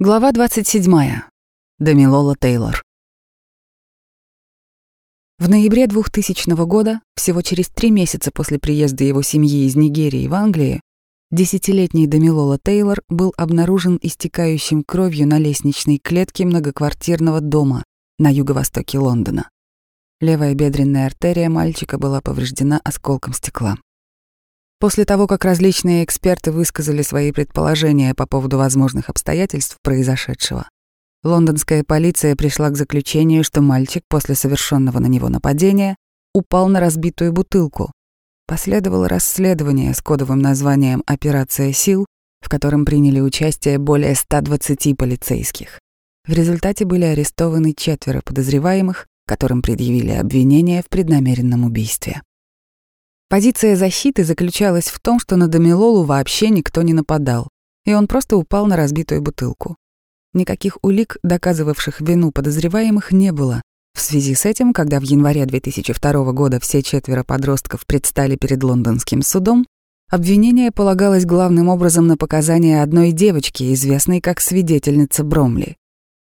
Глава 27. Дамилола Тейлор. В ноябре 2000 года, всего через три месяца после приезда его семьи из Нигерии в Англию, десятилетний Дамилола Тейлор был обнаружен истекающим кровью на лестничной клетке многоквартирного дома на юго-востоке Лондона. Левая бедренная артерия мальчика была повреждена осколком стекла. После того, как различные эксперты высказали свои предположения по поводу возможных обстоятельств произошедшего, лондонская полиция пришла к заключению, что мальчик после совершенного на него нападения упал на разбитую бутылку. Последовало расследование с кодовым названием «Операция сил», в котором приняли участие более 120 полицейских. В результате были арестованы четверо подозреваемых, которым предъявили обвинение в преднамеренном убийстве. Позиция защиты заключалась в том, что на Дамилолу вообще никто не нападал, и он просто упал на разбитую бутылку. Никаких улик, доказывавших вину подозреваемых, не было. В связи с этим, когда в январе 2002 года все четверо подростков предстали перед лондонским судом, обвинение полагалось главным образом на показания одной девочки, известной как свидетельница Бромли.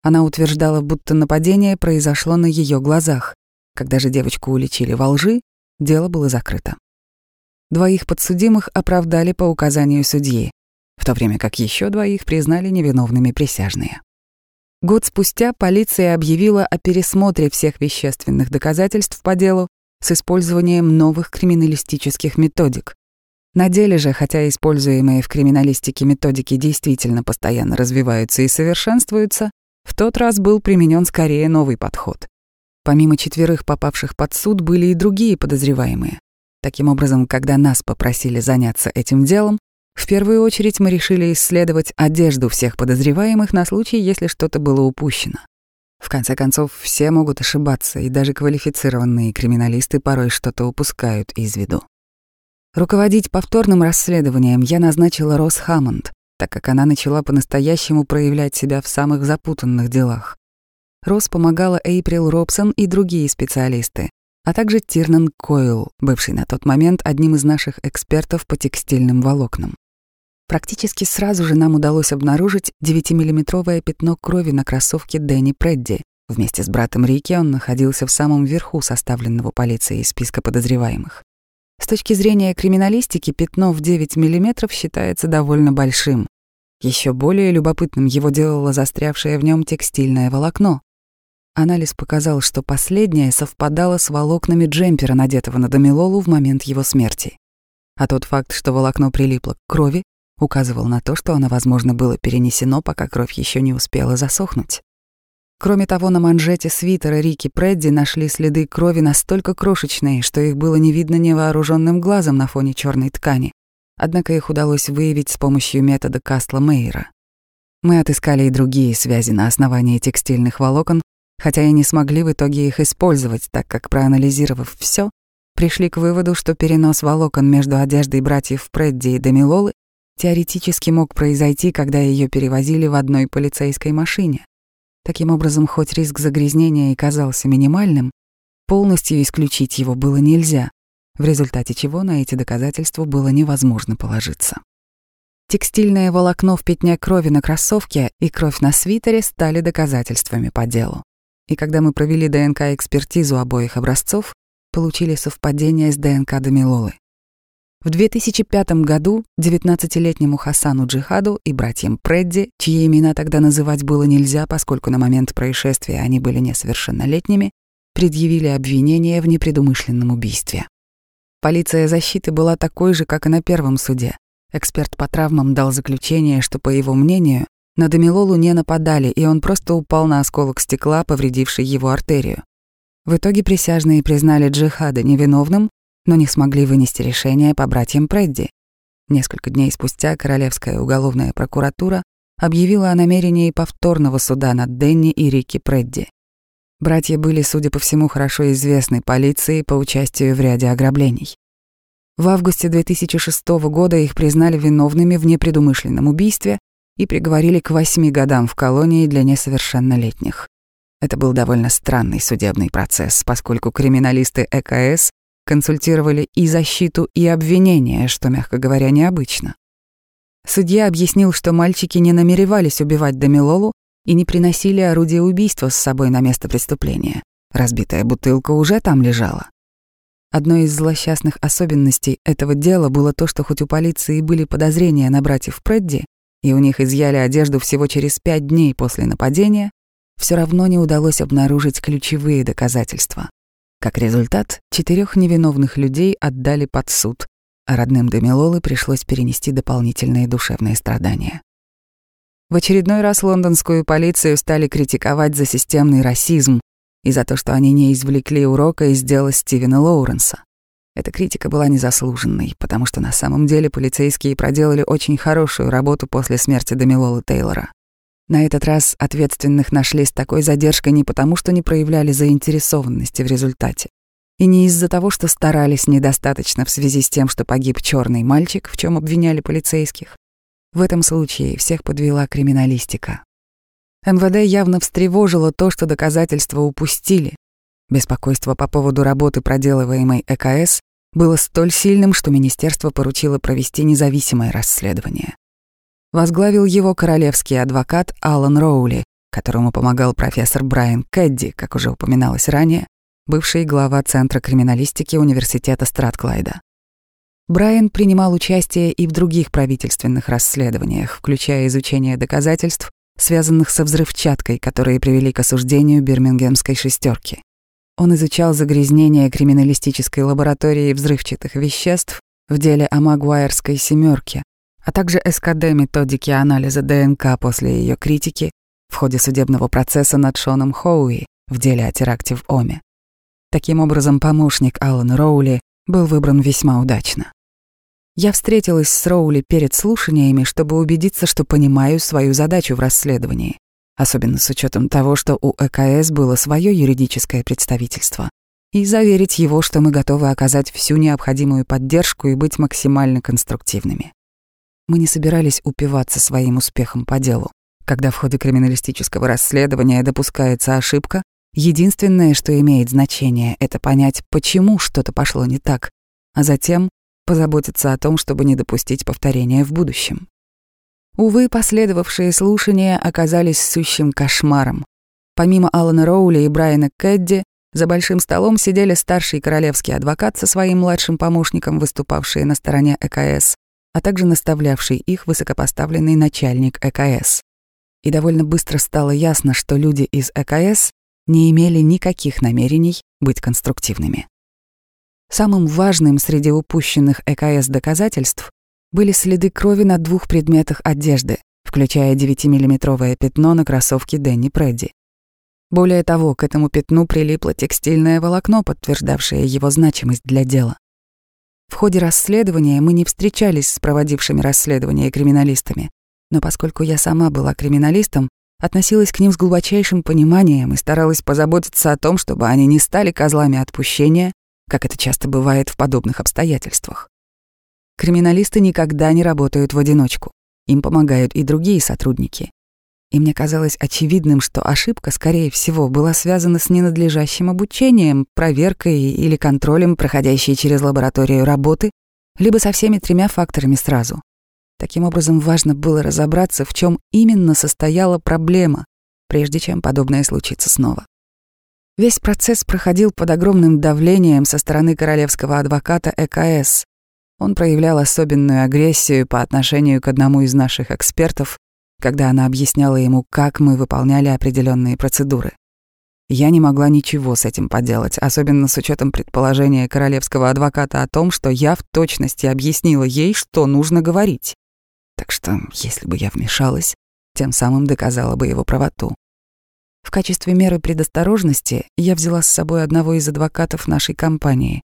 Она утверждала, будто нападение произошло на ее глазах. Когда же девочку уличили во лжи, дело было закрыто. Двоих подсудимых оправдали по указанию судьи, в то время как еще двоих признали невиновными присяжные. Год спустя полиция объявила о пересмотре всех вещественных доказательств по делу с использованием новых криминалистических методик. На деле же, хотя используемые в криминалистике методики действительно постоянно развиваются и совершенствуются, в тот раз был применен скорее новый подход. Помимо четверых попавших под суд были и другие подозреваемые. Таким образом, когда нас попросили заняться этим делом, в первую очередь мы решили исследовать одежду всех подозреваемых на случай, если что-то было упущено. В конце концов, все могут ошибаться, и даже квалифицированные криминалисты порой что-то упускают из виду. Руководить повторным расследованием я назначила Рос Хаммонд, так как она начала по-настоящему проявлять себя в самых запутанных делах. Рос помогала Эйприл Робсон и другие специалисты, а также Тирнан Койл, бывший на тот момент одним из наших экспертов по текстильным волокнам. Практически сразу же нам удалось обнаружить 9-миллиметровое пятно крови на кроссовке Дэнни Предди. Вместе с братом Рики он находился в самом верху составленного полицией списка подозреваемых. С точки зрения криминалистики, пятно в 9 мм считается довольно большим. Еще более любопытным его делало застрявшее в нем текстильное волокно. Анализ показал, что последнее совпадало с волокнами джемпера, надетого на Дамилолу в момент его смерти. А тот факт, что волокно прилипло к крови, указывал на то, что оно, возможно, было перенесено, пока кровь еще не успела засохнуть. Кроме того, на манжете свитера Рики Предди нашли следы крови настолько крошечные, что их было не видно невооруженным глазом на фоне черной ткани. Однако их удалось выявить с помощью метода Кастла Мейера. Мы отыскали и другие связи на основании текстильных волокон, хотя и не смогли в итоге их использовать, так как, проанализировав все, пришли к выводу, что перенос волокон между одеждой братьев Предди и Демилолы теоретически мог произойти, когда ее перевозили в одной полицейской машине. Таким образом, хоть риск загрязнения и казался минимальным, полностью исключить его было нельзя, в результате чего на эти доказательства было невозможно положиться. Текстильное волокно в пятне крови на кроссовке и кровь на свитере стали доказательствами по делу и когда мы провели ДНК-экспертизу обоих образцов, получили совпадение с ДНК Дамилолы. В 2005 году 19-летнему Хасану Джихаду и братьям Предди, чьи имена тогда называть было нельзя, поскольку на момент происшествия они были несовершеннолетними, предъявили обвинение в непредумышленном убийстве. Полиция защиты была такой же, как и на первом суде. Эксперт по травмам дал заключение, что, по его мнению, на Дамилолу не нападали, и он просто упал на осколок стекла, повредивший его артерию. В итоге присяжные признали Джихада невиновным, но не смогли вынести решение по братьям Предди. Несколько дней спустя Королевская уголовная прокуратура объявила о намерении повторного суда над Денни и Рики Предди. Братья были, судя по всему, хорошо известны полиции по участию в ряде ограблений. В августе 2006 года их признали виновными в непредумышленном убийстве, и приговорили к восьми годам в колонии для несовершеннолетних. Это был довольно странный судебный процесс, поскольку криминалисты ЭКС консультировали и защиту, и обвинение, что, мягко говоря, необычно. Судья объяснил, что мальчики не намеревались убивать Дамилолу и не приносили орудие убийства с собой на место преступления. Разбитая бутылка уже там лежала. Одной из злосчастных особенностей этого дела было то, что хоть у полиции были подозрения на братьев Предди, и у них изъяли одежду всего через пять дней после нападения, все равно не удалось обнаружить ключевые доказательства. Как результат, четырех невиновных людей отдали под суд, а родным Демилолы пришлось перенести дополнительные душевные страдания. В очередной раз лондонскую полицию стали критиковать за системный расизм и за то, что они не извлекли урока из дела Стивена Лоуренса. Эта критика была незаслуженной, потому что на самом деле полицейские проделали очень хорошую работу после смерти Дамилолы Тейлора. На этот раз ответственных нашли с такой задержкой не потому, что не проявляли заинтересованности в результате, и не из-за того, что старались недостаточно в связи с тем, что погиб черный мальчик, в чем обвиняли полицейских. В этом случае всех подвела криминалистика. МВД явно встревожило то, что доказательства упустили. Беспокойство по поводу работы, проделываемой ЭКС, было столь сильным, что министерство поручило провести независимое расследование. Возглавил его королевский адвокат Алан Роули, которому помогал профессор Брайан Кэдди, как уже упоминалось ранее, бывший глава Центра криминалистики Университета Стратклайда. Брайан принимал участие и в других правительственных расследованиях, включая изучение доказательств, связанных со взрывчаткой, которые привели к осуждению Бирмингемской шестерки. Он изучал загрязнение криминалистической лаборатории взрывчатых веществ в деле о Магуайрской семерке, а также СКД методики анализа ДНК после ее критики в ходе судебного процесса над Шоном Хоуи в деле о теракте в Оме. Таким образом, помощник Алана Роули был выбран весьма удачно. Я встретилась с Роули перед слушаниями, чтобы убедиться, что понимаю свою задачу в расследовании особенно с учетом того, что у ЭКС было свое юридическое представительство, и заверить его, что мы готовы оказать всю необходимую поддержку и быть максимально конструктивными. Мы не собирались упиваться своим успехом по делу. Когда в ходе криминалистического расследования допускается ошибка, единственное, что имеет значение, это понять, почему что-то пошло не так, а затем позаботиться о том, чтобы не допустить повторения в будущем. Увы, последовавшие слушания оказались сущим кошмаром. Помимо Алана Роули и Брайана Кэдди, за большим столом сидели старший королевский адвокат со своим младшим помощником, выступавшие на стороне ЭКС, а также наставлявший их высокопоставленный начальник ЭКС. И довольно быстро стало ясно, что люди из ЭКС не имели никаких намерений быть конструктивными. Самым важным среди упущенных ЭКС доказательств были следы крови на двух предметах одежды, включая 9-миллиметровое пятно на кроссовке Дэнни Предди. Более того, к этому пятну прилипло текстильное волокно, подтверждавшее его значимость для дела. В ходе расследования мы не встречались с проводившими расследование криминалистами, но поскольку я сама была криминалистом, относилась к ним с глубочайшим пониманием и старалась позаботиться о том, чтобы они не стали козлами отпущения, как это часто бывает в подобных обстоятельствах. Криминалисты никогда не работают в одиночку. Им помогают и другие сотрудники. И мне казалось очевидным, что ошибка, скорее всего, была связана с ненадлежащим обучением, проверкой или контролем, проходящей через лабораторию работы, либо со всеми тремя факторами сразу. Таким образом, важно было разобраться, в чем именно состояла проблема, прежде чем подобное случится снова. Весь процесс проходил под огромным давлением со стороны королевского адвоката ЭКС, он проявлял особенную агрессию по отношению к одному из наших экспертов, когда она объясняла ему, как мы выполняли определенные процедуры. Я не могла ничего с этим поделать, особенно с учетом предположения королевского адвоката о том, что я в точности объяснила ей, что нужно говорить. Так что, если бы я вмешалась, тем самым доказала бы его правоту. В качестве меры предосторожности я взяла с собой одного из адвокатов нашей компании,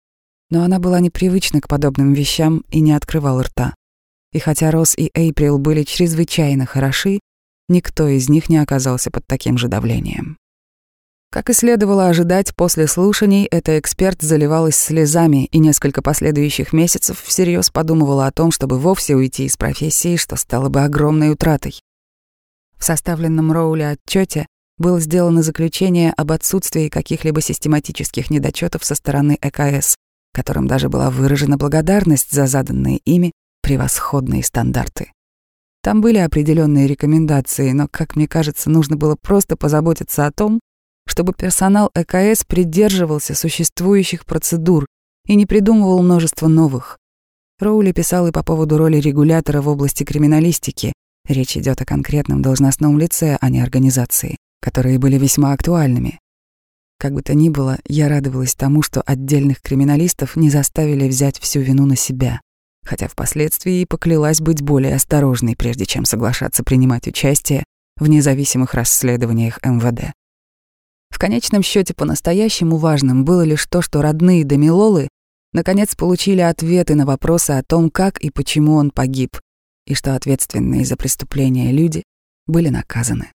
но она была непривычна к подобным вещам и не открывала рта. И хотя Росс и Эйприл были чрезвычайно хороши, никто из них не оказался под таким же давлением. Как и следовало ожидать, после слушаний эта эксперт заливалась слезами и несколько последующих месяцев всерьез подумывала о том, чтобы вовсе уйти из профессии, что стало бы огромной утратой. В составленном Роули отчете было сделано заключение об отсутствии каких-либо систематических недочетов со стороны ЭКС, которым даже была выражена благодарность за заданные ими превосходные стандарты. Там были определенные рекомендации, но, как мне кажется, нужно было просто позаботиться о том, чтобы персонал ЭКС придерживался существующих процедур и не придумывал множество новых. Роули писал и по поводу роли регулятора в области криминалистики. Речь идет о конкретном должностном лице, а не организации, которые были весьма актуальными. Как бы то ни было, я радовалась тому, что отдельных криминалистов не заставили взять всю вину на себя, хотя впоследствии и поклялась быть более осторожной, прежде чем соглашаться принимать участие в независимых расследованиях МВД. В конечном счете по-настоящему важным было лишь то, что родные Дамилолы наконец получили ответы на вопросы о том, как и почему он погиб, и что ответственные за преступления люди были наказаны.